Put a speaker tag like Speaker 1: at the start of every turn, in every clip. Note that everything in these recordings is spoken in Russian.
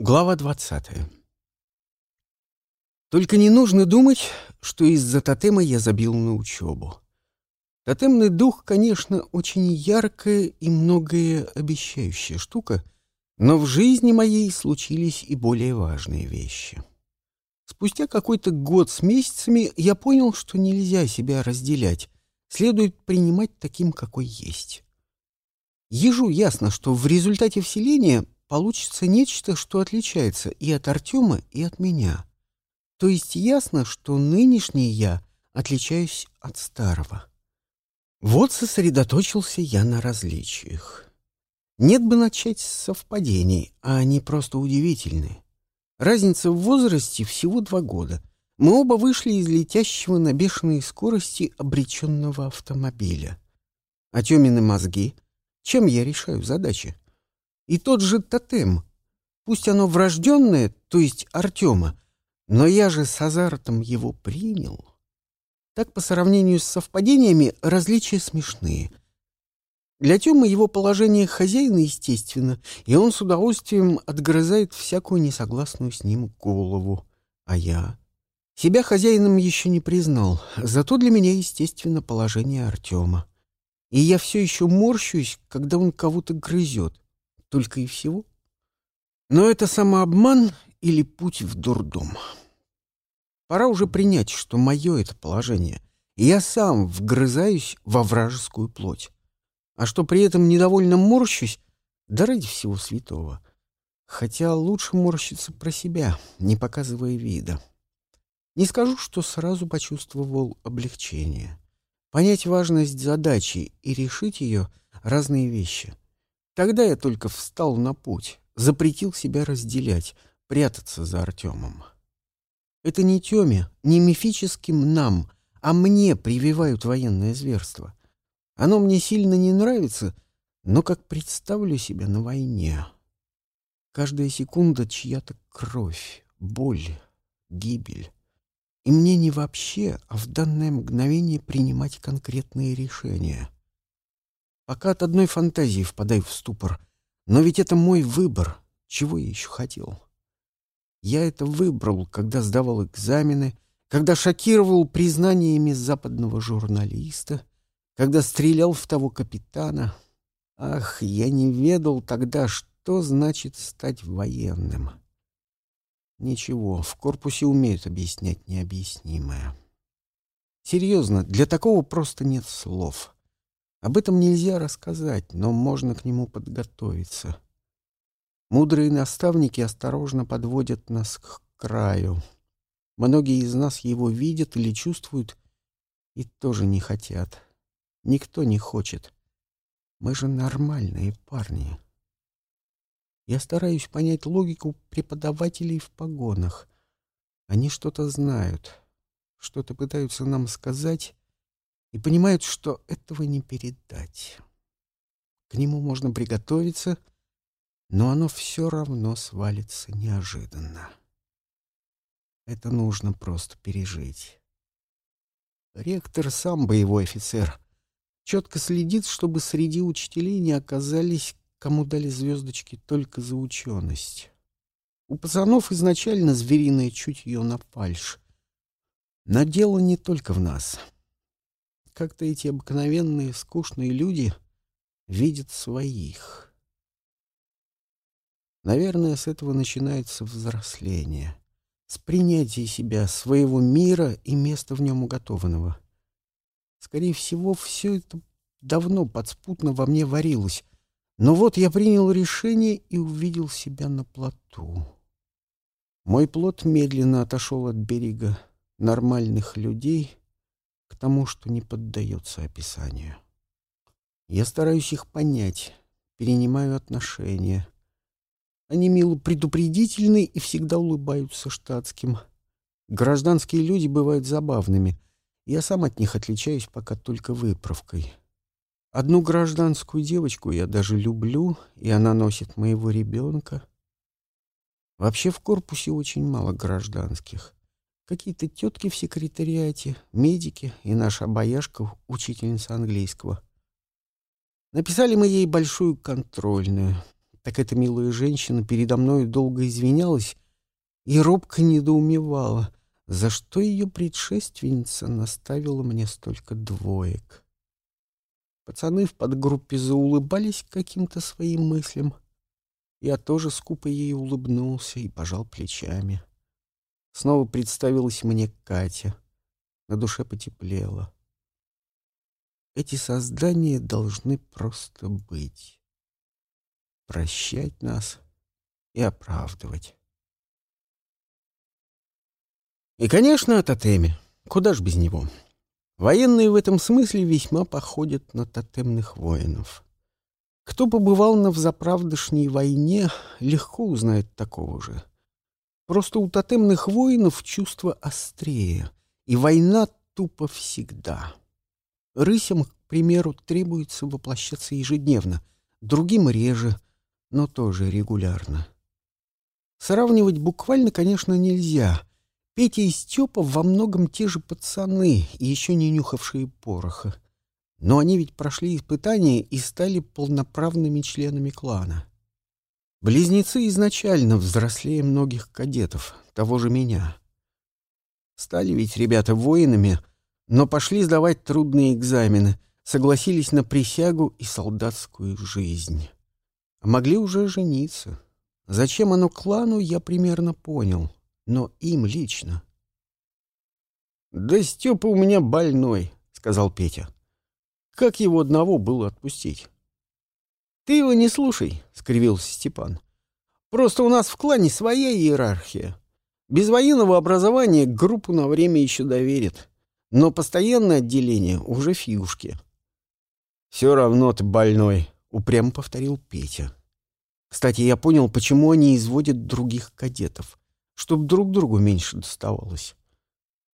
Speaker 1: Глава 20. Только не нужно думать, что из-за тотема я забил на учебу. Тотемный дух, конечно, очень яркая и многое обещающая штука, но в жизни моей случились и более важные вещи. Спустя какой-то год с месяцами я понял, что нельзя себя разделять, следует принимать таким, какой есть. Ежу ясно, что в результате вселения получится нечто, что отличается и от Артема, и от меня. То есть ясно, что нынешний я отличаюсь от старого. Вот сосредоточился я на различиях. Нет бы начать с совпадений, а они просто удивительны. Разница в возрасте всего два года. Мы оба вышли из летящего на бешеной скорости обреченного автомобиля. А Тёмины мозги? Чем я решаю задачи? И тот же тотем. Пусть оно врожденное, то есть Артема, но я же с азартом его принял. Так, по сравнению с совпадениями, различия смешные. Для Тёмы его положение хозяина естественно, и он с удовольствием отгрызает всякую несогласную с ним голову. А я? Себя хозяином еще не признал, зато для меня естественно положение Артема. И я все еще морщусь, когда он кого-то грызет только и всего. Но это самообман или путь в дурдом. Пора уже принять, что мое это положение, и я сам вгрызаюсь во вражескую плоть. А что при этом недовольно морщусь, да ради всего святого. Хотя лучше морщиться про себя, не показывая вида. Не скажу, что сразу почувствовал облегчение. Понять важность задачи и решить ее — разные вещи — Тогда я только встал на путь, запретил себя разделять, прятаться за Артемом. Это не Теме, не мифическим нам, а мне прививают военное зверство. Оно мне сильно не нравится, но как представлю себя на войне. Каждая секунда чья-то кровь, боль, гибель. И мне не вообще, а в данное мгновение принимать конкретные решения — Пока от одной фантазии впадаю в ступор. Но ведь это мой выбор. Чего я еще хотел? Я это выбрал, когда сдавал экзамены, когда шокировал признаниями западного журналиста, когда стрелял в того капитана. Ах, я не ведал тогда, что значит стать военным. Ничего, в корпусе умеют объяснять необъяснимое. Серьезно, для такого просто нет слов. Об этом нельзя рассказать, но можно к нему подготовиться. Мудрые наставники осторожно подводят нас к краю. Многие из нас его видят или чувствуют и тоже не хотят. Никто не хочет. Мы же нормальные парни. Я стараюсь понять логику преподавателей в погонах. Они что-то знают, что-то пытаются нам сказать, и понимают, что этого не передать. К нему можно приготовиться, но оно все равно свалится неожиданно. Это нужно просто пережить. Ректор сам боевой офицер. Четко следит, чтобы среди учителей не оказались, кому дали звездочки только за ученость. У пацанов изначально звериное чутье на фальшь. Но дело не только в нас — как-то эти обыкновенные скучные люди видят своих. Наверное, с этого начинается взросление, с принятия себя, своего мира и места в нем уготованного. Скорее всего, все это давно подспутно во мне варилось, но вот я принял решение и увидел себя на плоту. Мой плот медленно отошел от берега нормальных людей — к тому, что не поддается описанию. Я стараюсь их понять, перенимаю отношения. Они мило предупредительны и всегда улыбаются штатским. Гражданские люди бывают забавными. Я сам от них отличаюсь пока только выправкой. Одну гражданскую девочку я даже люблю, и она носит моего ребенка. Вообще в корпусе очень мало гражданских. Какие-то тетки в секретариате, медики и наша бояшка, учительница английского. Написали мы ей большую контрольную. так эта милая женщина передо мной долго извинялась и робко недоумевала, за что ее предшественница наставила мне столько двоек. Пацаны в подгруппе заулыбались каким-то своим мыслям. Я тоже скупо ей улыбнулся и пожал плечами. Снова представилась мне Катя. На душе потеплело. Эти создания должны просто быть. Прощать нас и оправдывать. И, конечно, о тотеме. Куда ж без него? Военные в этом смысле весьма походят на тотемных воинов. Кто побывал на взаправдышней войне, легко узнает такого же. Просто у тотемных воинов чувство острее, и война тупо всегда. Рысям, к примеру, требуется воплощаться ежедневно, другим реже, но тоже регулярно. Сравнивать буквально, конечно, нельзя — Петя и Степа во многом те же пацаны, еще не нюхавшие пороха. Но они ведь прошли испытания и стали полноправными членами клана. Близнецы изначально взрослее многих кадетов, того же меня. Стали ведь ребята воинами, но пошли сдавать трудные экзамены, согласились на присягу и солдатскую жизнь. А могли уже жениться. Зачем оно клану, я примерно понял — но им лично. «Да Степа у меня больной», — сказал Петя. «Как его одного было отпустить?» «Ты его не слушай», — скривился Степан. «Просто у нас в клане своя иерархия. Без военного образования группу на время еще доверят, но постоянное отделение уже фигушки». «Все равно ты больной», — упрямо повторил Петя. Кстати, я понял, почему они изводят других кадетов чтоб друг другу меньше доставалось.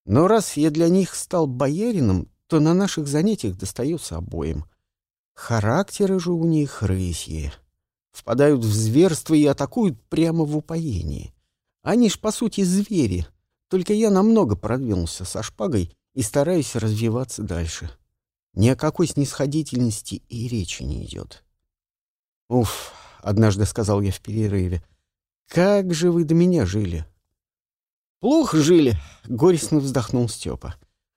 Speaker 1: Но раз я для них стал боярином, то на наших занятиях достается обоим. Характеры же у них рысьи. Впадают в зверство и атакуют прямо в упоении. Они ж, по сути, звери. Только я намного продвинулся со шпагой и стараюсь развиваться дальше. Ни о какой снисходительности и речи не идет. «Уф», — однажды сказал я в перерыве, — «как же вы до меня жили? «Плохо жили», — горестно вздохнул Степа.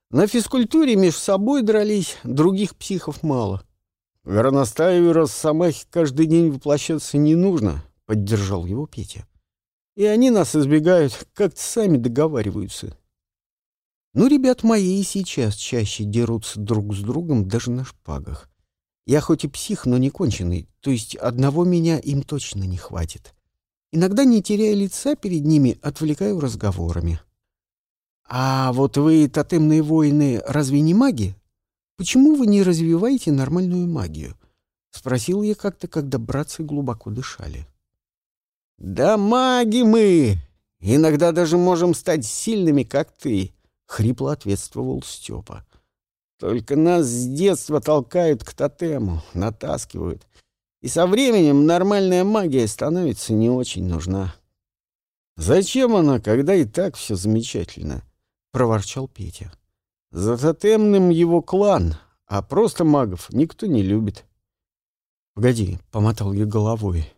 Speaker 1: «На физкультуре между собой дрались, других психов мало». «Горностаю и Росомахе каждый день воплощаться не нужно», — поддержал его Петя. «И они нас избегают, как-то сами договариваются». Ну, ребят мои и сейчас чаще дерутся друг с другом даже на шпагах. Я хоть и псих, но не конченый, то есть одного меня им точно не хватит. Иногда, не теряя лица перед ними, отвлекаю разговорами. «А вот вы, тотемные воины, разве не маги? Почему вы не развиваете нормальную магию?» — спросил я как-то, когда братцы глубоко дышали. «Да маги мы! Иногда даже можем стать сильными, как ты!» — хрипло ответствовал Степа. «Только нас с детства толкают к тотему, натаскивают. И со временем нормальная магия становится не очень нужна. «Зачем она, когда и так все замечательно?» — проворчал Петя. «За тотемным его клан, а просто магов никто не любит». «Погоди», — помотал я головой.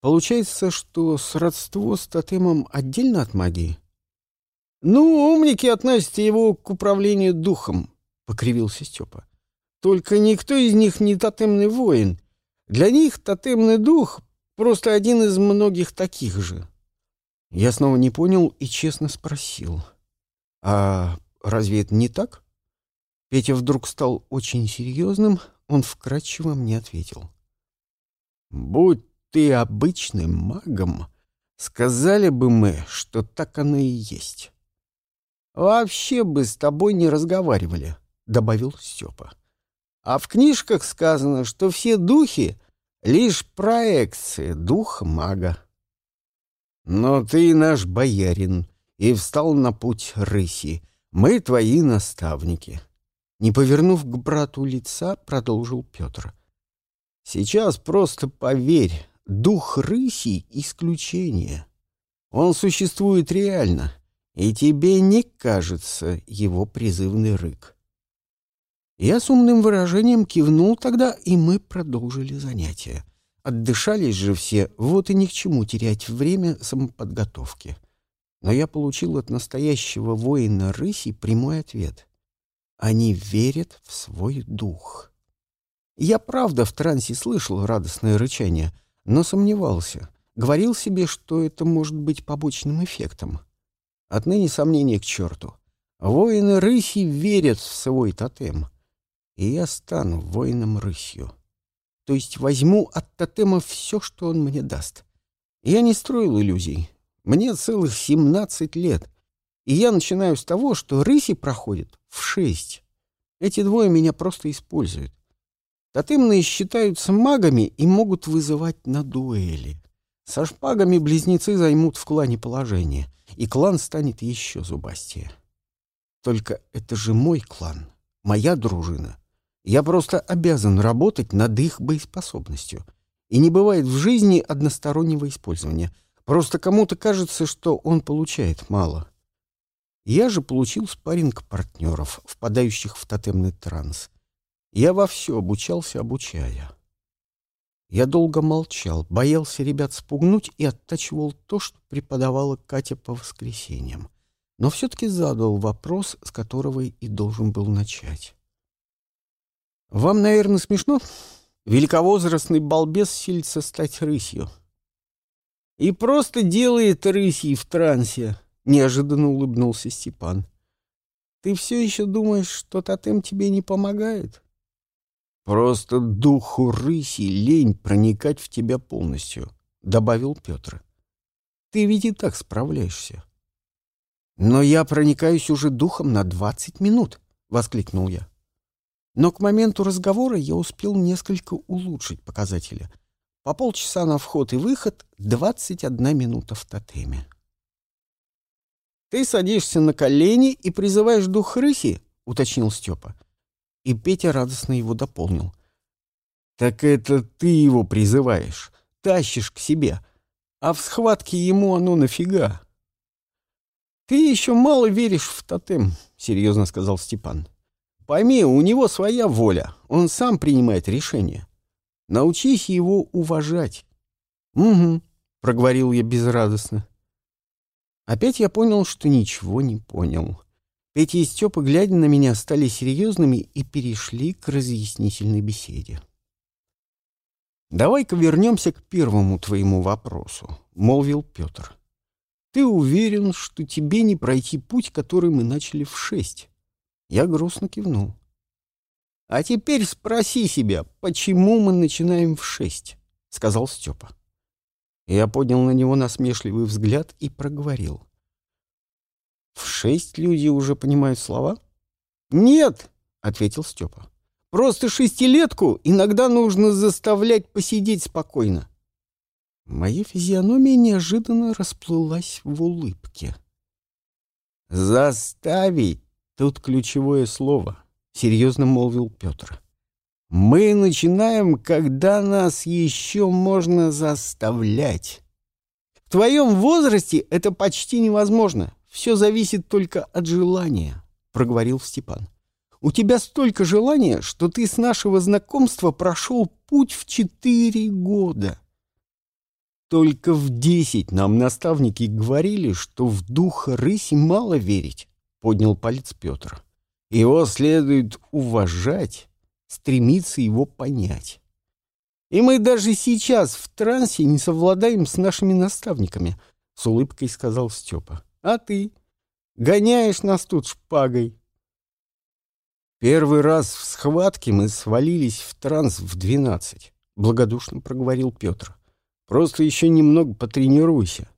Speaker 1: «Получается, что сродство с тотемом отдельно от магии?» «Ну, умники относят его к управлению духом», — покривился Степа. «Только никто из них не тотемный воин, для них тотемный дух — просто один из многих таких же. Я снова не понял и честно спросил. «А разве это не так?» Петя вдруг стал очень серьезным, он вкратчиво мне ответил. «Будь ты обычным магом, сказали бы мы, что так оно и есть». «Вообще бы с тобой не разговаривали», — добавил Степа. А в книжках сказано, что все духи — лишь проекции духа мага. Но ты наш боярин и встал на путь рыси. Мы твои наставники. Не повернув к брату лица, продолжил Петр. Сейчас просто поверь, дух рыси — исключение. Он существует реально, и тебе не кажется его призывный рык. Я с умным выражением кивнул тогда, и мы продолжили занятия. Отдышались же все, вот и ни к чему терять время самоподготовки. Но я получил от настоящего воина рыси прямой ответ. Они верят в свой дух. Я правда в трансе слышал радостное рычание, но сомневался. Говорил себе, что это может быть побочным эффектом. Отныне сомнения к черту. Воины рыси верят в свой тотем. И я стану воином-рысью. То есть возьму от тотема все, что он мне даст. Я не строил иллюзий. Мне целых семнадцать лет. И я начинаю с того, что рыси проходят в шесть. Эти двое меня просто используют. Тотемные считаются магами и могут вызывать на дуэли. Со шпагами близнецы займут в клане положение, и клан станет еще зубастее. Только это же мой клан, моя дружина. Я просто обязан работать над их боеспособностью. И не бывает в жизни одностороннего использования. Просто кому-то кажется, что он получает мало. Я же получил спарринг партнеров, впадающих в тотемный транс. Я во все обучался, обучая. Я долго молчал, боялся ребят спугнуть и оттачивал то, что преподавала Катя по воскресеньям. Но все-таки задал вопрос, с которого и должен был начать. «Вам, наверное, смешно? Великовозрастный балбес силится стать рысью». «И просто делает рысьей в трансе», Неожиданно улыбнулся Степан. Ты все еще думаешь, что тотем тебе не помогает? Просто духу рыси лень проникать в тебя полностью, добавил Петр. Ты ведь и так справляешься. Но я проникаюсь уже духом на двадцать минут, воскликнул я. Но к моменту разговора я успел несколько улучшить показатели. По полчаса на вход и выход, двадцать одна минута в тотеме. «Ты садишься на колени и призываешь дух рыси?» — уточнил Степа. И Петя радостно его дополнил. «Так это ты его призываешь, тащишь к себе, а в схватке ему оно нафига?» «Ты еще мало веришь в тотем», — серьезно сказал Степан. «Пойми, у него своя воля, он сам принимает решения. Научись его уважать». «Угу», — проговорил я безрадостно. Опять я понял, что ничего не понял. Петя и Степа, глядя на меня, стали серьезными и перешли к разъяснительной беседе. «Давай-ка вернемся к первому твоему вопросу», — молвил Петр. «Ты уверен, что тебе не пройти путь, который мы начали в шесть?» Я грустно кивнул. «А теперь спроси себя, почему мы начинаем в шесть?» — сказал Степа. Я поднял на него насмешливый взгляд и проговорил. «В шесть люди уже понимают слова?» «Нет», — ответил Степа. «Просто шестилетку иногда нужно заставлять посидеть спокойно». Моя физиономия неожиданно расплылась в улыбке. «Заставить» — тут ключевое слово, — серьезно молвил Петр. Мы начинаем, когда нас еще можно заставлять. В твоем возрасте это почти невозможно. Все зависит только от желания, — проговорил Степан. У тебя столько желания, что ты с нашего знакомства прошел путь в четыре года. Только в десять нам наставники говорили, что в духа рыси мало верить, — поднял палец Петр. Его следует уважать стремится его понять. И мы даже сейчас в трансе не совладаем с нашими наставниками, — с улыбкой сказал Степа. А ты? Гоняешь нас тут шпагой. Первый раз в схватке мы свалились в транс в двенадцать, — благодушно проговорил Петр. Просто еще немного потренируйся.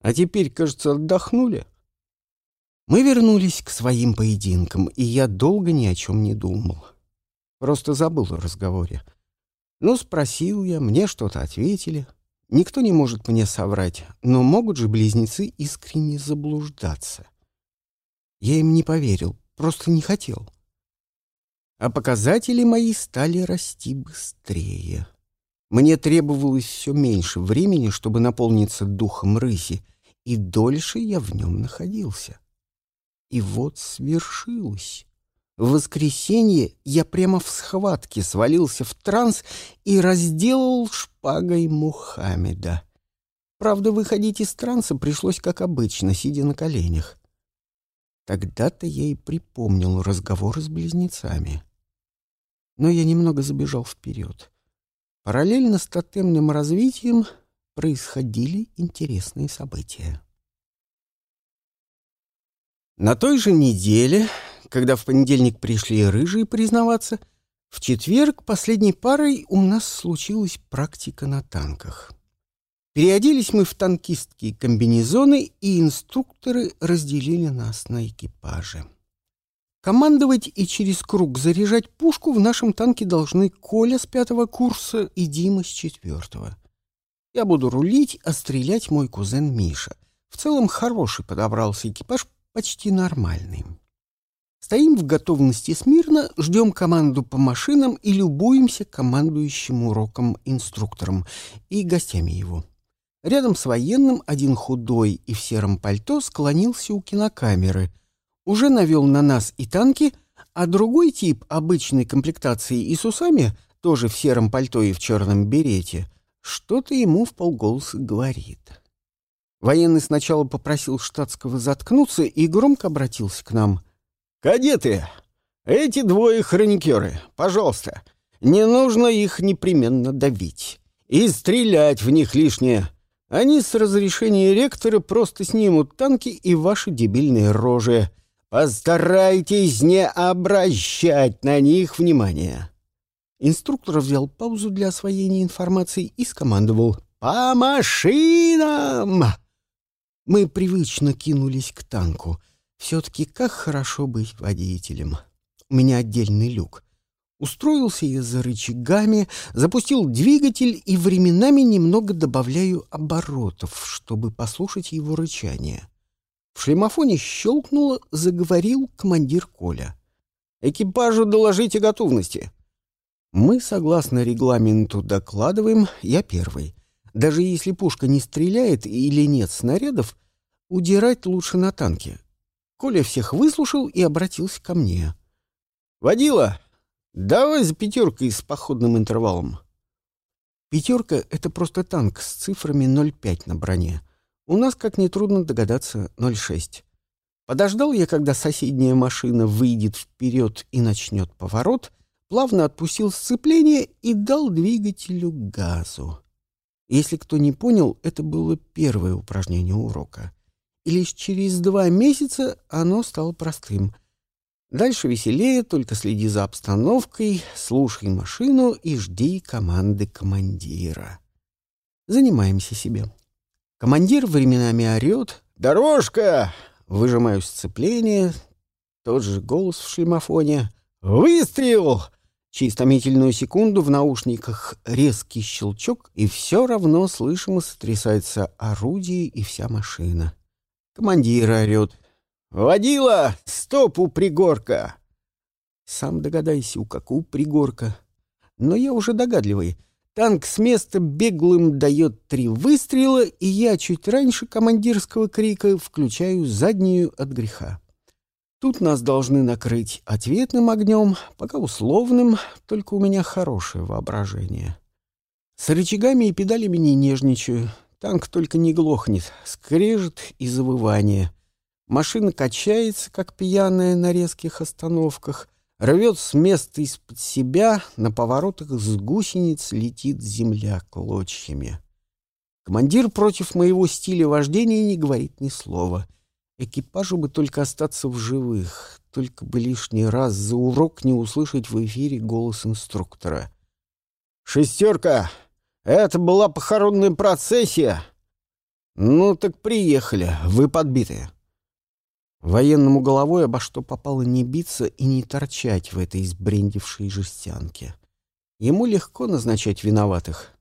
Speaker 1: А теперь, кажется, отдохнули. Мы вернулись к своим поединкам, и я долго ни о чем не думал. Просто забыл о разговоре. Ну, спросил я, мне что-то ответили. Никто не может мне соврать, но могут же близнецы искренне заблуждаться. Я им не поверил, просто не хотел. А показатели мои стали расти быстрее. Мне требовалось все меньше времени, чтобы наполниться духом рыси, и дольше я в нем находился. И вот свершилось. В воскресенье я прямо в схватке свалился в транс и разделал шпагой Мухаммеда. Правда, выходить из транса пришлось, как обычно, сидя на коленях. Тогда-то я и припомнил разговор с близнецами. Но я немного забежал вперед. Параллельно с тотемным развитием происходили интересные события. На той же неделе, когда в понедельник пришли рыжие признаваться, в четверг последней парой у нас случилась практика на танках. Переоделись мы в танкистские комбинезоны, и инструкторы разделили нас на экипажи. Командовать и через круг заряжать пушку в нашем танке должны Коля с пятого курса и Дима с четвертого. Я буду рулить, а стрелять мой кузен Миша. В целом хороший подобрался экипаж, почти нормальный. Стоим в готовности смирно, ждем команду по машинам и любуемся командующим уроком инструктором и гостями его. Рядом с военным один худой и в сером пальто склонился у кинокамеры. Уже навел на нас и танки, а другой тип обычной комплектации и с усами, тоже в сером пальто и в черном берете, что-то ему в полголоса говорит. Военный сначала попросил штатского заткнуться и громко обратился к нам. «Кадеты, эти двое хроникеры, пожалуйста, не нужно их непременно давить и стрелять в них лишнее. Они с разрешения ректора просто снимут танки и ваши дебильные рожи. Постарайтесь не обращать на них внимания». Инструктор взял паузу для освоения информации и скомандовал «По машинам!». Мы привычно кинулись к танку. Все-таки как хорошо быть водителем. У меня отдельный люк. Устроился я за рычагами, запустил двигатель и временами немного добавляю оборотов, чтобы послушать его рычание. В шлемофоне щелкнуло, заговорил командир Коля. «Экипажу доложите готовности». Мы, согласно регламенту, докладываем, я первый. Даже если пушка не стреляет или нет снарядов, удирать лучше на танке. Коля всех выслушал и обратился ко мне. «Водила, Давай за пятеркой с походным интервалом. Пятерка — это просто танк с цифрами 0,5 на броне. У нас, как нетрудно догадаться, 0,6. Подождал я, когда соседняя машина выйдет вперед и начнет поворот, плавно отпустил сцепление и дал двигателю газу. Если кто не понял, это было первое упражнение урока. И лишь через два месяца оно стало простым — Дальше веселее, только следи за обстановкой, слушай машину и жди команды командира. Занимаемся себе. Командир временами орет «Дорожка!» Выжимаю сцепление. Тот же голос в шлемофоне. «Выстрел!» Через томительную секунду в наушниках резкий щелчок, и все равно слышимо сотрясается орудие и вся машина. Командир орет «Водила! Стоп у пригорка!» Сам догадайся, у какого пригорка. Но я уже догадливый. Танк с места беглым дает три выстрела, и я чуть раньше командирского крика включаю заднюю от греха. Тут нас должны накрыть ответным огнем, пока условным, только у меня хорошее воображение. С рычагами и педалями не нежничаю. Танк только не глохнет, скрежет и завывание — Машина качается, как пьяная на резких остановках, рвет с места из-под себя, на поворотах с гусениц летит земля клочьями. Командир против моего стиля вождения не говорит ни слова. Экипажу бы только остаться в живых, только бы лишний раз за урок не услышать в эфире голос инструктора. «Шестерка! Это была похоронная процессия!» «Ну так приехали, вы подбитые». Военному головой обо что попало не биться и не торчать в этой сбрендившей жестянке. Ему легко назначать виноватых.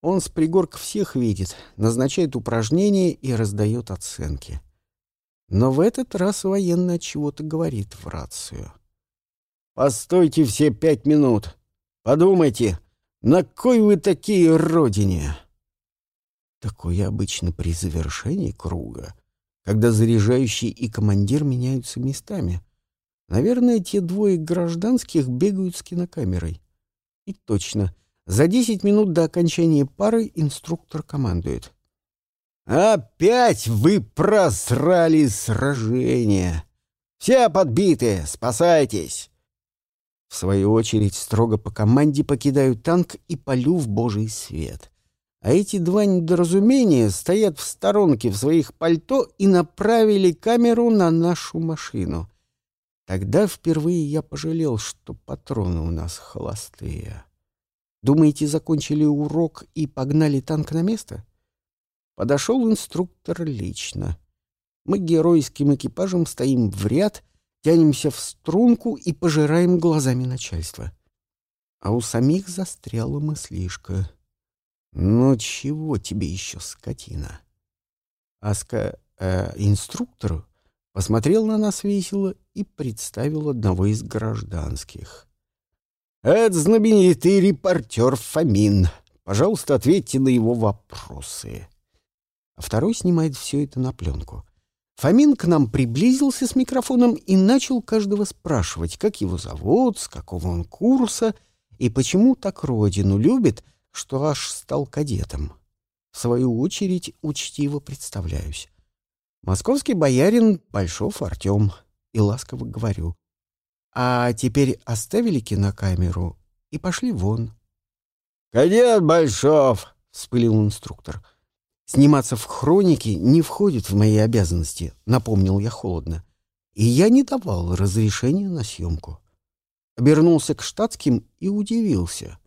Speaker 1: Он с пригорка всех видит, назначает упражнения и раздает оценки. Но в этот раз военный от чего-то говорит в рацию. «Постойте все пять минут. Подумайте, на кой вы такие родине?» Такое обычно при завершении круга когда заряжающий и командир меняются местами. Наверное, те двое гражданских бегают с кинокамерой. И точно, за десять минут до окончания пары инструктор командует. «Опять вы просрали сражение! Все подбиты, спасайтесь!» В свою очередь, строго по команде покидаю танк и полю в божий свет. А эти два недоразумения стоят в сторонке в своих пальто и направили камеру на нашу машину. Тогда впервые я пожалел, что патроны у нас холостые. Думаете, закончили урок и погнали танк на место? Подошел инструктор лично. Мы геройским экипажем стоим в ряд, тянемся в струнку и пожираем глазами начальства. А у самих застряла мыслишка. «Ну чего тебе еще, скотина?» Аска, э, инструктор, посмотрел на нас весело и представил одного из гражданских. «Это знаменитый репортер Фомин. Пожалуйста, ответьте на его вопросы». Второй снимает все это на пленку. Фомин к нам приблизился с микрофоном и начал каждого спрашивать, как его зовут, с какого он курса и почему так родину любит, что аж стал кадетом. В свою очередь учтиво представляюсь. Московский боярин Большов Артем. И ласково говорю. А теперь оставили кинокамеру и пошли вон. «Кадет Большов!» — вспылил инструктор. «Сниматься в хронике не входит в мои обязанности», — напомнил я холодно. И я не давал разрешения на съемку. Обернулся к штатским и удивился.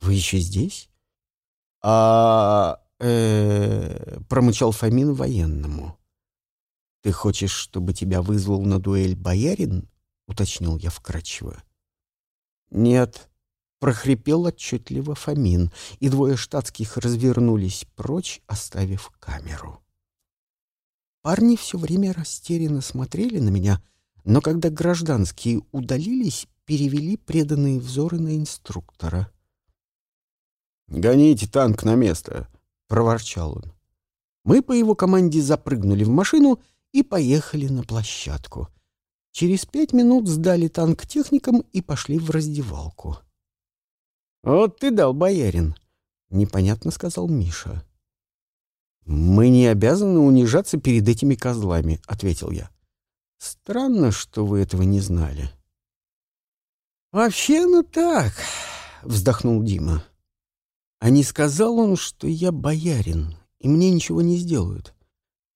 Speaker 1: «Вы еще здесь?» «А...» э промычал Фомин военному. «Ты хочешь, чтобы тебя вызвал на дуэль боярин?» — уточнил я вкратчиво. «Нет», — прохрипел отчетливо Фомин, и двое штатских развернулись прочь, оставив камеру. Парни все время растерянно смотрели на меня, но когда гражданские удалились, перевели преданные взоры на инструктора. «Гоните танк на место!» — проворчал он. Мы по его команде запрыгнули в машину и поехали на площадку. Через пять минут сдали танк техникам и пошли в раздевалку. «Вот ты дал, боярин!» — непонятно сказал Миша. «Мы не обязаны унижаться перед этими козлами», — ответил я. «Странно, что вы этого не знали». «Вообще, ну так», — вздохнул Дима. «А не сказал он, что я боярин, и мне ничего не сделают.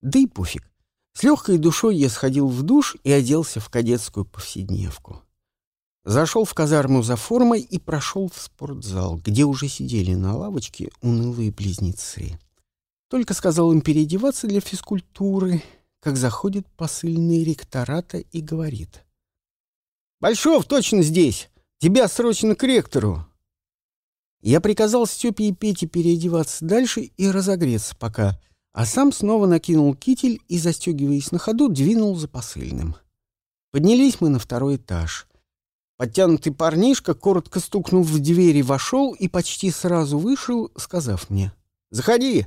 Speaker 1: Да и пофиг. С легкой душой я сходил в душ и оделся в кадетскую повседневку. Зашел в казарму за формой и прошел в спортзал, где уже сидели на лавочке унылые близнецы. Только сказал им переодеваться для физкультуры, как заходит посыльный ректората и говорит. «Большов точно здесь! Тебя срочно к ректору!» Я приказал Степе и Пете переодеваться дальше и разогреться пока — а сам снова накинул китель и, застегиваясь на ходу, двинул за посыльным. Поднялись мы на второй этаж. Подтянутый парнишка, коротко стукнув в двери, вошел и почти сразу вышел, сказав мне «Заходи!».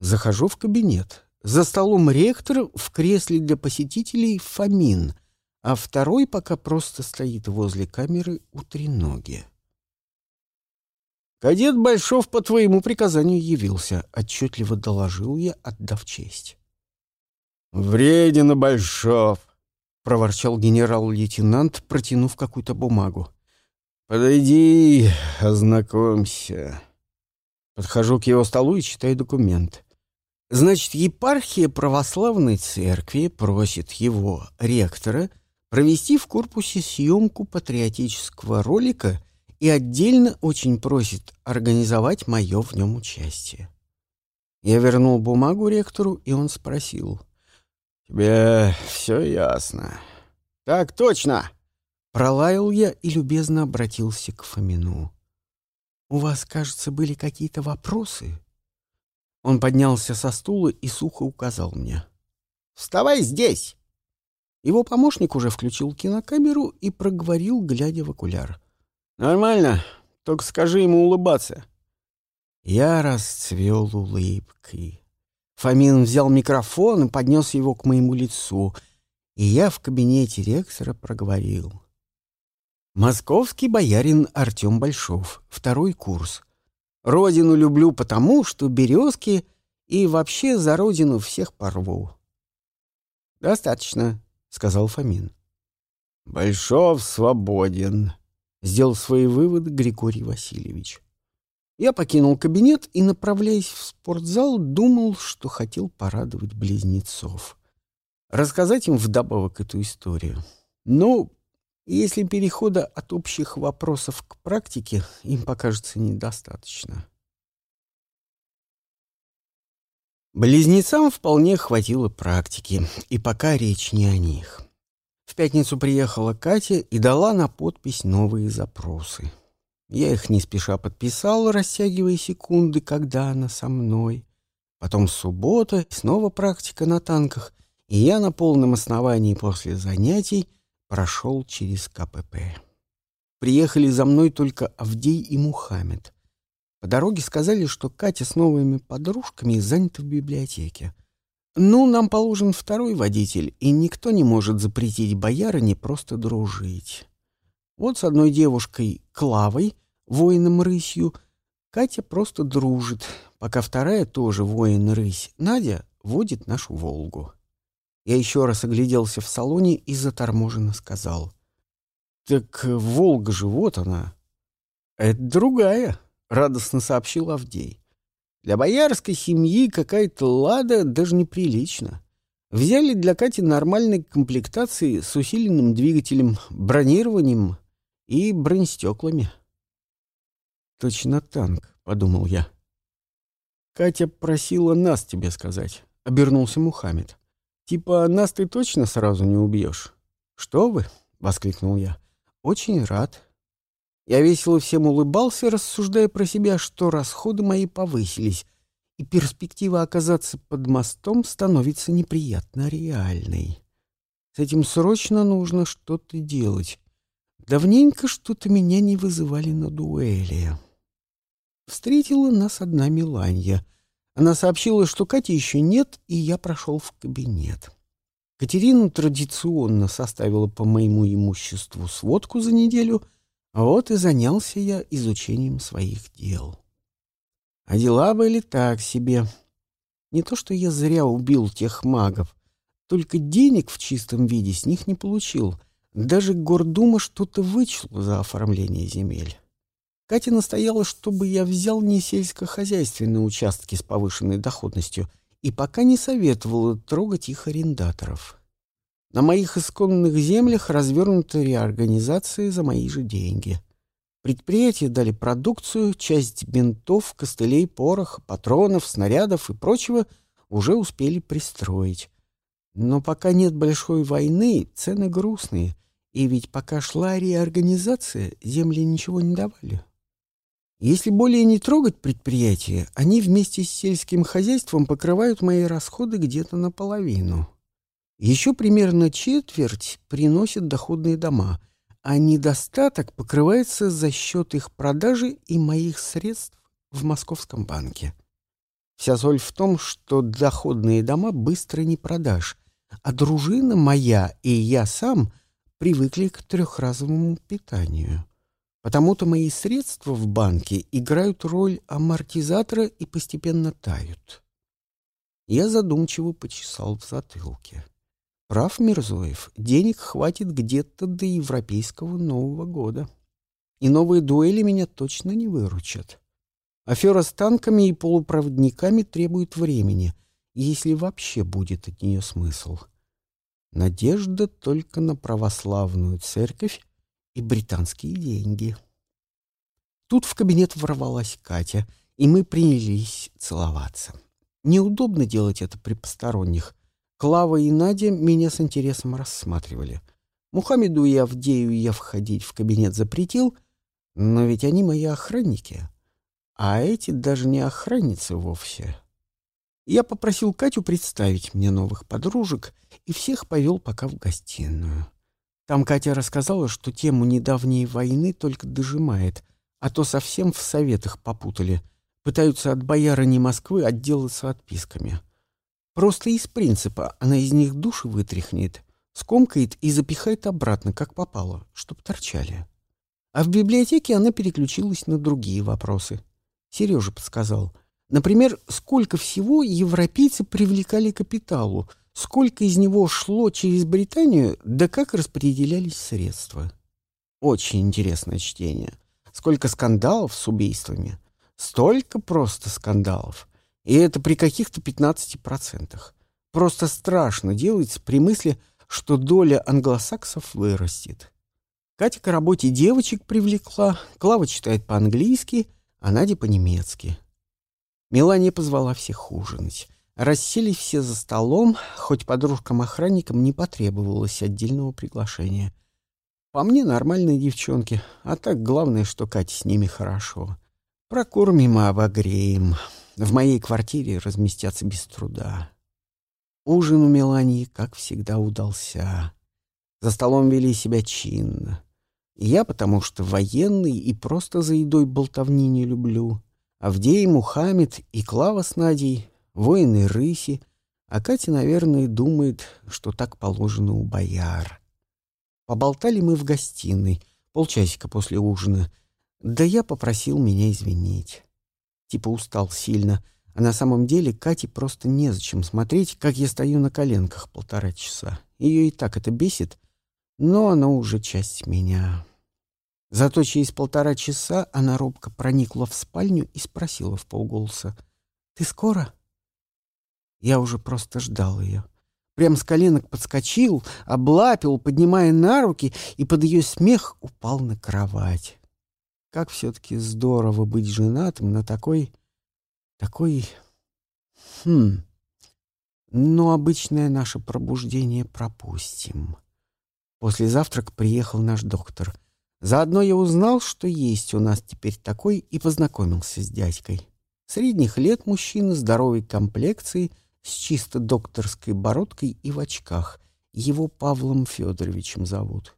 Speaker 1: Захожу в кабинет. За столом ректор, в кресле для посетителей Фомин, а второй пока просто стоит возле камеры у треноги. «Кадет Большов по твоему приказанию явился», — отчетливо доложил я, отдав честь. «Вредина Большов», — проворчал генерал-лейтенант, протянув какую-то бумагу. «Подойди, ознакомься». Подхожу к его столу и читаю документ. Значит, епархия православной церкви просит его, ректора, провести в корпусе съемку патриотического ролика — и отдельно очень просит организовать мое в нем участие. Я вернул бумагу ректору, и он спросил. «Тебе все ясно?» «Так точно!» Пролаял я и любезно обратился к Фомину. «У вас, кажется, были какие-то вопросы?» Он поднялся со стула и сухо указал мне. «Вставай здесь!» Его помощник уже включил кинокамеру и проговорил, глядя в окуляр. Нормально, только скажи ему улыбаться. Я расцвел улыбкой. Фомин взял микрофон и поднес его к моему лицу. и я в кабинете ректора проговорил. Московский боярин Артем Большов, второй курс. Родину люблю потому, что березки и вообще за родину всех порву. «Достаточно», — сказал Фомин. «Большов свободен», — сделал свои выводы Григорий Васильевич. Я покинул кабинет и, направляясь в спортзал, думал, что хотел порадовать близнецов. Рассказать им вдобавок эту историю. Но если перехода от общих вопросов к практике им покажется недостаточно. Близнецам вполне хватило практики, и пока речь не о них. В пятницу приехала Катя и дала на подпись новые запросы. Я их не спеша подписал, растягивая секунды, когда она со мной. Потом суббота, снова практика на танках, и я на полном основании после занятий прошел через КПП. Приехали за мной только Авдей и Мухаммед. По дороге сказали, что Катя с новыми подружками занята в библиотеке. Ну, нам положен второй водитель, и никто не может запретить боярине просто дружить. Вот с одной девушкой, Клавой, воином-рысью, Катя просто дружит, пока вторая тоже воин-рысь, Надя, водит нашу «Волгу». Я еще раз огляделся в салоне и заторможенно сказал. «Так Волга же, вот она». «Это другая», — радостно сообщил Авдей. «Для боярской семьи какая-то лада даже неприлично. Взяли для Кати нормальной комплектации с усиленным двигателем, бронированием и бронестеклами. «Точно танк», — подумал я. «Катя просила нас тебе сказать», — обернулся Мухаммед. «Типа нас ты точно сразу не убьешь?» «Что вы?» — воскликнул я. «Очень рад». Я весело всем улыбался, рассуждая про себя, что расходы мои повысились, и перспектива оказаться под мостом становится неприятно реальной. С этим срочно нужно что-то делать. Давненько что-то меня не вызывали на дуэли. Встретила нас одна Миланья. Она сообщила, что Кати еще нет, и я прошел в кабинет. Катерина традиционно составила по моему имуществу сводку за неделю, а вот и занялся я изучением своих дел. А дела были так себе. Не то, что я зря убил тех магов, только денег в чистом виде с них не получил — даже Гордума что-то вычла за оформление земель. Катя настояла, чтобы я взял не сельскохозяйственные участки с повышенной доходностью и пока не советовала трогать их арендаторов. На моих исконных землях развернута реорганизация за мои же деньги. Предприятия дали продукцию, часть бинтов, костылей, пороха, патронов, снарядов и прочего уже успели пристроить. Но пока нет большой войны, цены грустные, и ведь пока шла реорганизация, земли ничего не давали. Если более не трогать предприятия, они вместе с сельским хозяйством покрывают мои расходы где-то наполовину. Еще примерно четверть приносят доходные дома, а недостаток покрывается за счет их продажи и моих средств в Московском банке. Вся соль в том, что доходные дома быстро не продашь, а дружина моя и я сам — привыкли к трехразовому питанию. Потому-то мои средства в банке играют роль амортизатора и постепенно тают. Я задумчиво почесал в затылке. Прав Мирзоев, денег хватит где-то до европейского Нового года. И новые дуэли меня точно не выручат. Афера с танками и полупроводниками требует времени, если вообще будет от нее смысл. — Надежда только на православную церковь и британские деньги. Тут в кабинет ворвалась Катя, и мы принялись целоваться. Неудобно делать это при посторонних. Клава и Надя меня с интересом рассматривали. Мухаммеду и Авдею я входить в кабинет запретил, но ведь они мои охранники. А эти даже не охранницы вовсе. Я попросил Катю представить мне новых подружек и всех повел пока в гостиную. Там Катя рассказала, что тему недавней войны только дожимает, а то совсем в советах попутали. Пытаются от боярыни Москвы отделаться отписками. Просто из принципа она из них души вытряхнет, скомкает и запихает обратно, как попало, чтоб торчали. А в библиотеке она переключилась на другие вопросы. Сережа подсказал. Например, сколько всего европейцы привлекали капиталу, сколько из него шло через Британию, да как распределялись средства. Очень интересное чтение. Сколько скандалов с убийствами. Столько просто скандалов. И это при каких-то 15%. Просто страшно делается при мысли, что доля англосаксов вырастет. Катя к работе девочек привлекла, Клава читает по-английски, а Надя по-немецки. Мелания позвала всех ужинать. Расселись все за столом, хоть подружкам-охранникам не потребовалось отдельного приглашения. По мне нормальные девчонки, а так главное, что Катя с ними хорошо. Прокормим и обогреем. В моей квартире разместятся без труда. Ужин у Мелании, как всегда, удался. За столом вели себя чинно. Я, потому что военный и просто за едой болтовни не люблю. Авдей, Мухаммед и Клава с Надей — воины рыси, а Катя, наверное, думает, что так положено у бояр. Поболтали мы в гостиной, полчасика после ужина. Да я попросил меня извинить. Типа устал сильно, а на самом деле Кате просто незачем смотреть, как я стою на коленках полтора часа. Ее и так это бесит, но оно уже часть меня. Зато через полтора часа она робко проникла в спальню и спросила в полголоса. «Ты скоро?» Я уже просто ждал ее. Прям с коленок подскочил, облапил, поднимая на руки, и под ее смех упал на кровать. Как все-таки здорово быть женатым на такой... такой... Хм... Но обычное наше пробуждение пропустим. После завтрака приехал наш доктор. Заодно я узнал, что есть у нас теперь такой, и познакомился с дядькой. Средних лет мужчина здоровой комплекции — с чисто докторской бородкой и в очках. Его Павлом Федоровичем зовут.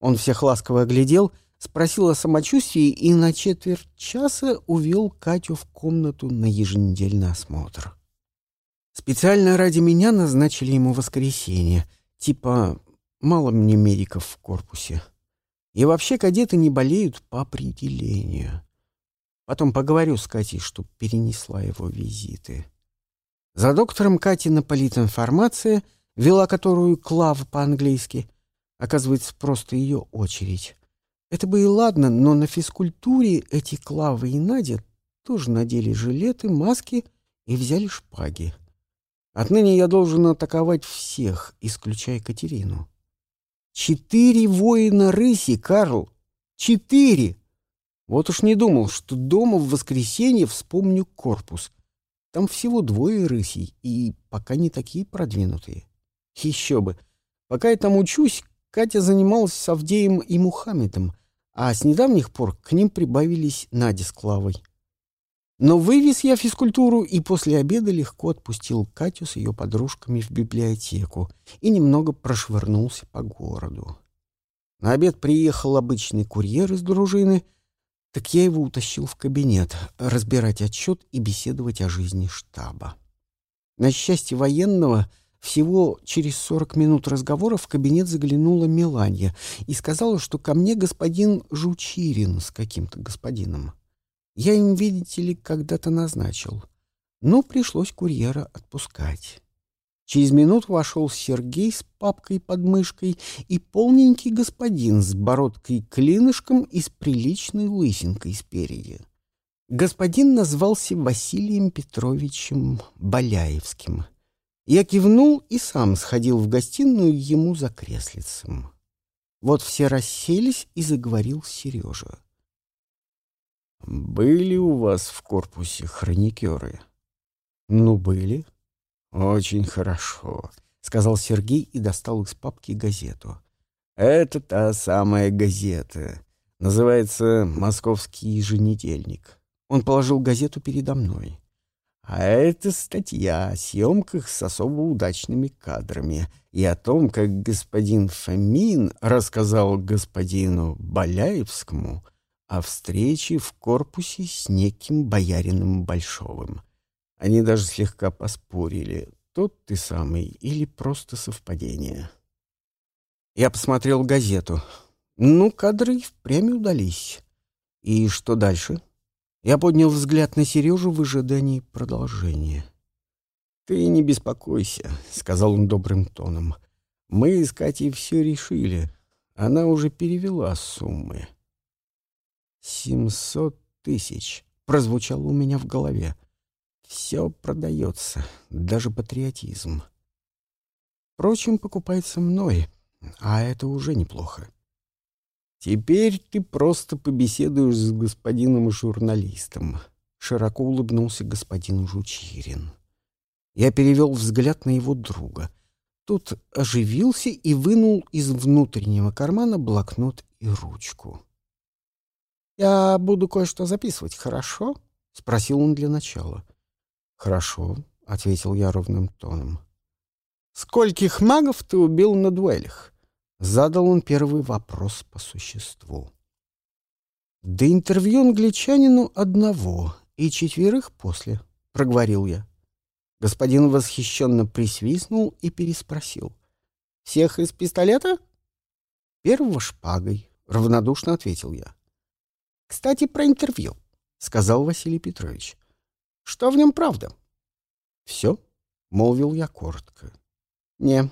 Speaker 1: Он всех ласково оглядел, спросил о самочувствии и на четверть часа увел Катю в комнату на еженедельный осмотр. Специально ради меня назначили ему воскресенье. Типа, мало мне медиков в корпусе. И вообще кадеты не болеют по определению. Потом поговорю с Катей, чтоб перенесла его визиты. За доктором Катина политинформация, вела которую Клава по-английски, оказывается, просто ее очередь. Это бы и ладно, но на физкультуре эти Клава и Надя тоже надели жилеты, маски и взяли шпаги. Отныне я должен атаковать всех, исключая Катерину. Четыре воина рыси, Карл! Четыре! Вот уж не думал, что дома в воскресенье вспомню корпус — там всего двое рысей, и пока не такие продвинутые. Еще бы. Пока я там учусь, Катя занималась с Авдеем и Мухаммедом, а с недавних пор к ним прибавились Надя с Клавой. Но вывез я физкультуру и после обеда легко отпустил Катю с ее подружками в библиотеку и немного прошвырнулся по городу. На обед приехал обычный курьер из дружины — так я его утащил в кабинет, разбирать отчет и беседовать о жизни штаба. На счастье военного, всего через сорок минут разговора в кабинет заглянула Меланья и сказала, что ко мне господин Жучирин с каким-то господином. Я им, видите ли, когда-то назначил. Но пришлось курьера отпускать. Через минуту вошел Сергей с папкой под мышкой и полненький господин с бородкой-клинышком и с приличной лысинкой спереди. Господин назвался Василием Петровичем Боляевским. Я кивнул и сам сходил в гостиную ему за креслицем. Вот все расселись, и заговорил Сережа.
Speaker 2: «Были у вас в корпусе хроникеры?»
Speaker 1: «Ну, были»,
Speaker 2: «Очень хорошо», — сказал Сергей и достал из папки газету. «Это та самая газета. Называется «Московский еженедельник». Он положил газету передо мной. А это статья о съемках с особо удачными кадрами и о том, как господин Фомин рассказал господину Боляевскому о встрече в корпусе с неким боярином Большовым. Они даже слегка поспорили, тот ты самый или просто совпадение.
Speaker 1: Я посмотрел газету. Ну, кадры впрямь удались. И что дальше? Я поднял взгляд на Сережу в ожидании продолжения.
Speaker 2: «Ты не беспокойся», — сказал он добрым тоном. «Мы с Катей все решили. Она уже перевела суммы». «Семьсот тысяч», — прозвучало у меня в голове. «Все продается, даже патриотизм. Впрочем, покупается мной, а это уже неплохо. Теперь ты просто побеседуешь с господином журналистом», — широко улыбнулся господин Жучирин. Я перевел взгляд на его друга. Тот оживился и вынул из внутреннего кармана блокнот и ручку. «Я буду кое-что записывать, хорошо?» — спросил он для начала. «Хорошо», — ответил я ровным тоном. «Скольких магов ты убил на дуэлях?» Задал он первый вопрос по существу. «До интервью англичанину одного и четверых после», — проговорил я. Господин восхищенно присвистнул и переспросил. «Всех из пистолета?» «Первого шпагой», — равнодушно ответил я. «Кстати, про интервью», — сказал Василий Петрович. «Что в нем правда?» «Все», — молвил я коротко. «Не,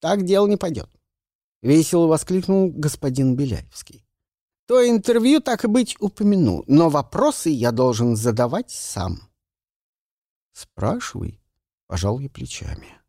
Speaker 2: так дело не пойдет», — весело воскликнул господин Беляевский. «То интервью, так и быть, упомяну, но вопросы я должен задавать сам». «Спрашивай», — пожал я плечами.